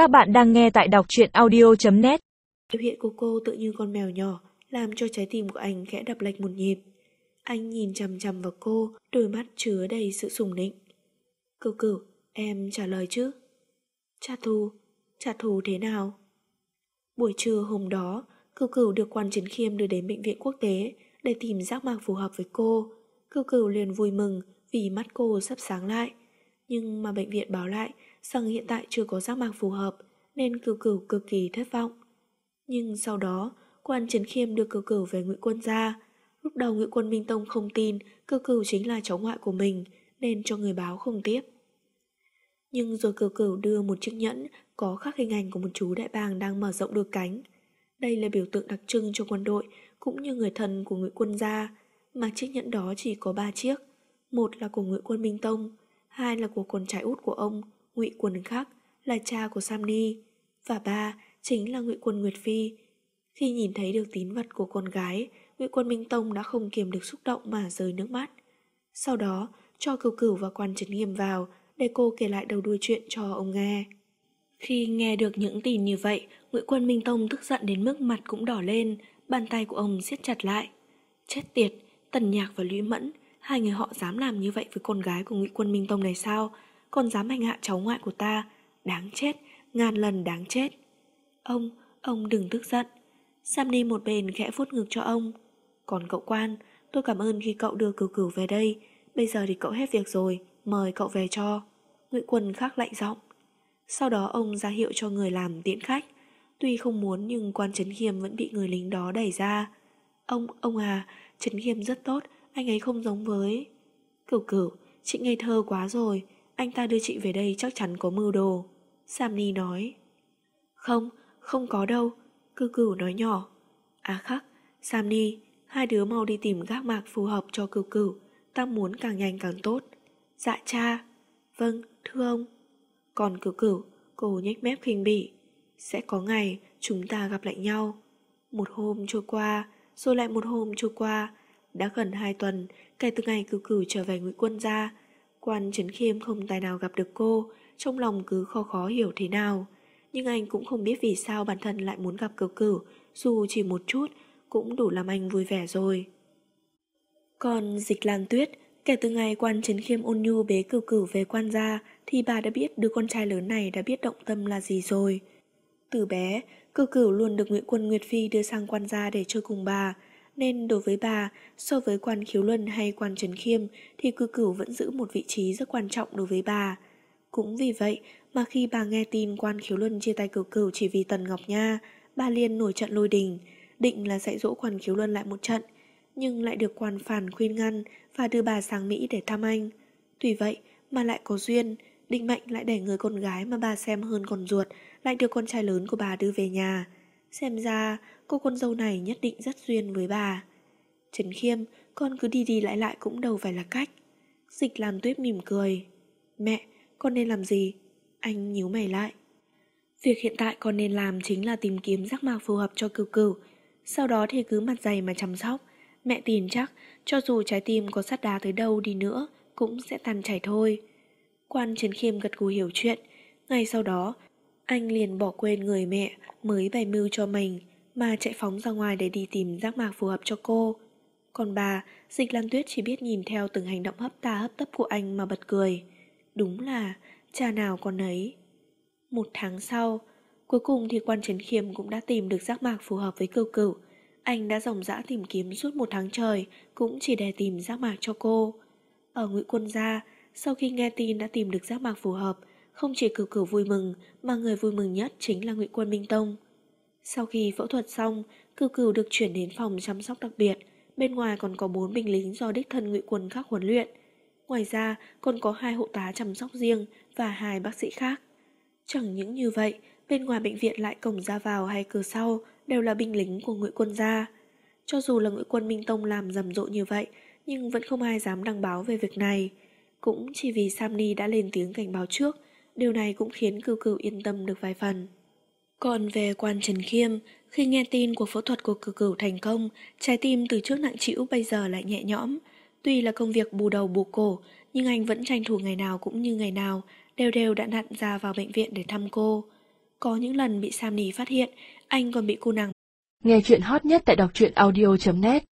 Các bạn đang nghe tại đọc truyện audio.net Biểu hiện của cô tự như con mèo nhỏ, làm cho trái tim của anh khẽ đập lệch một nhịp. Anh nhìn chằm chằm vào cô, đôi mắt chứa đầy sự sùng nịnh. Cửu cửu, em trả lời chứ? Trả thù, trả thù thế nào? Buổi trưa hôm đó, cửu cửu được quan chiến khiêm đưa đến bệnh viện quốc tế để tìm giác mạc phù hợp với cô. Cửu cửu liền vui mừng vì mắt cô sắp sáng lại. Nhưng mà bệnh viện báo lại rằng hiện tại chưa có giác mạc phù hợp nên cửu cửu cực kỳ thất vọng. Nhưng sau đó, quan trấn khiêm đưa cửu cửu về ngụy quân gia. Lúc đầu ngụy quân Minh Tông không tin cửu cửu chính là cháu ngoại của mình nên cho người báo không tiếp. Nhưng rồi cửu cửu đưa một chiếc nhẫn có khắc hình ảnh của một chú đại bàng đang mở rộng đôi cánh. Đây là biểu tượng đặc trưng cho quân đội cũng như người thân của ngụy quân gia, mà chiếc nhẫn đó chỉ có ba chiếc. Một là của ngụy quân Minh Tông, hai là của con trai út của ông, ngụy quân khắc, là cha của Samni, và ba chính là ngụy quân Nguyệt Phi. Khi nhìn thấy được tín vật của con gái, ngụy quân Minh Tông đã không kiềm được xúc động mà rơi nước mắt. Sau đó, cho cửu cửu và quan trấn nghiêm vào để cô kể lại đầu đuôi chuyện cho ông nghe. Khi nghe được những tin như vậy, Ngụy Quân Minh Tông tức giận đến mức mặt cũng đỏ lên, bàn tay của ông siết chặt lại. Chết tiệt, Tần Nhạc và Lũy Mẫn, hai người họ dám làm như vậy với con gái của Ngụy Quân Minh Tông này sao? Còn dám hành hạ cháu ngoại của ta, đáng chết, ngàn lần đáng chết. Ông, ông đừng tức giận. Samny một bên khẽ vuốt ngực cho ông. Còn cậu quan, tôi cảm ơn khi cậu đưa cửu cửu về đây. Bây giờ thì cậu hết việc rồi, mời cậu về cho. Ngụy Quân khắc lạnh giọng. Sau đó ông ra hiệu cho người làm tiễn khách. Tuy không muốn nhưng quan Trấn Khiêm vẫn bị người lính đó đẩy ra. Ông, ông à, Trấn Khiêm rất tốt, anh ấy không giống với... Cửu cửu, chị ngây thơ quá rồi, anh ta đưa chị về đây chắc chắn có mưu đồ. Samni nói. Không, không có đâu, Cư cửu nói nhỏ. À khắc, Samni, hai đứa mau đi tìm gác mạc phù hợp cho cư cửu, ta muốn càng nhanh càng tốt. Dạ cha. Vâng, thưa ông. Còn cửu cửu, cô nhếch mép khinh bỉ. Sẽ có ngày chúng ta gặp lại nhau. Một hôm trôi qua, rồi lại một hôm trôi qua. Đã gần hai tuần kể từ ngày cửu cửu trở về ngụy quân gia. Quan Trấn Khiêm không tài nào gặp được cô, trong lòng cứ khó khó hiểu thế nào. Nhưng anh cũng không biết vì sao bản thân lại muốn gặp cửu cửu, dù chỉ một chút cũng đủ làm anh vui vẻ rồi. Còn dịch lan tuyết, kể từ ngày quan Trấn Khiêm ôn nhu bế cửu cửu về quan gia, thì bà đã biết đứa con trai lớn này đã biết động tâm là gì rồi. Từ bé, cửu cửu luôn được Nguyễn Quân Nguyệt Phi đưa sang quan gia để chơi cùng bà, nên đối với bà, so với quan khiếu luân hay quan trấn khiêm thì cư cửu vẫn giữ một vị trí rất quan trọng đối với bà. Cũng vì vậy mà khi bà nghe tin quan khiếu luân chia tay cửu cửu chỉ vì Tần Ngọc Nha, bà liền nổi trận lôi đình, định là dạy dỗ quan khiếu luân lại một trận, nhưng lại được quan phản khuyên ngăn và đưa bà sang Mỹ để thăm anh. Tuy vậy mà lại có duyên, Định mệnh lại để người con gái mà bà xem hơn con ruột lại được con trai lớn của bà đưa về nhà. Xem ra cô con dâu này nhất định rất duyên với bà. Trần Khiêm, con cứ đi đi lại lại cũng đâu phải là cách. Dịch làm tuyết mỉm cười. Mẹ, con nên làm gì? Anh nhíu mày lại. Việc hiện tại con nên làm chính là tìm kiếm giác mạc phù hợp cho cừu cừu. Sau đó thì cứ mặt dày mà chăm sóc. Mẹ tin chắc, cho dù trái tim có sắt đá tới đâu đi nữa, cũng sẽ tan chảy thôi. Quan trần Khiêm gật gù hiểu chuyện. Ngay sau đó, anh liền bỏ quên người mẹ mới bày mưu cho mình mà chạy phóng ra ngoài để đi tìm giác mạc phù hợp cho cô. Còn bà, Dịch Lan Tuyết chỉ biết nhìn theo từng hành động hấp ta hấp tấp của anh mà bật cười. Đúng là cha nào con ấy. Một tháng sau, cuối cùng thì quan trấn khiêm cũng đã tìm được giác mạc phù hợp với cừu cửu. Anh đã dòng dã tìm kiếm suốt một tháng trời cũng chỉ để tìm giác mạc cho cô. Ở ngụy quân gia, sau khi nghe tin đã tìm được giác mạc phù hợp, không chỉ cửu cửu vui mừng mà người vui mừng nhất chính là ngụy quân Minh Tông. Sau khi phẫu thuật xong, cửu cửu được chuyển đến phòng chăm sóc đặc biệt. Bên ngoài còn có bốn binh lính do đích thân ngụy quân khác huấn luyện. Ngoài ra còn có hai hộ tá chăm sóc riêng và hai bác sĩ khác. Chẳng những như vậy, bên ngoài bệnh viện lại cổng ra vào hay cửa sau đều là binh lính của ngụy quân gia. Cho dù là ngụy quân Minh Tông làm rầm rộ như vậy, nhưng vẫn không ai dám đăng báo về việc này. Cũng chỉ vì Samni đã lên tiếng cảnh báo trước, điều này cũng khiến cửu cửu yên tâm được vài phần. Còn về quan Trần Khiêm, khi nghe tin cuộc phẫu thuật của cửu cửu thành công, trái tim từ trước nặng chịu bây giờ lại nhẹ nhõm. Tuy là công việc bù đầu bù cổ, nhưng anh vẫn tranh thủ ngày nào cũng như ngày nào, đều đều đã nặn ra vào bệnh viện để thăm cô. Có những lần bị Sam Nì phát hiện, anh còn bị cô nàng. Nghe chuyện hot nhất tại đọc truyện audio.net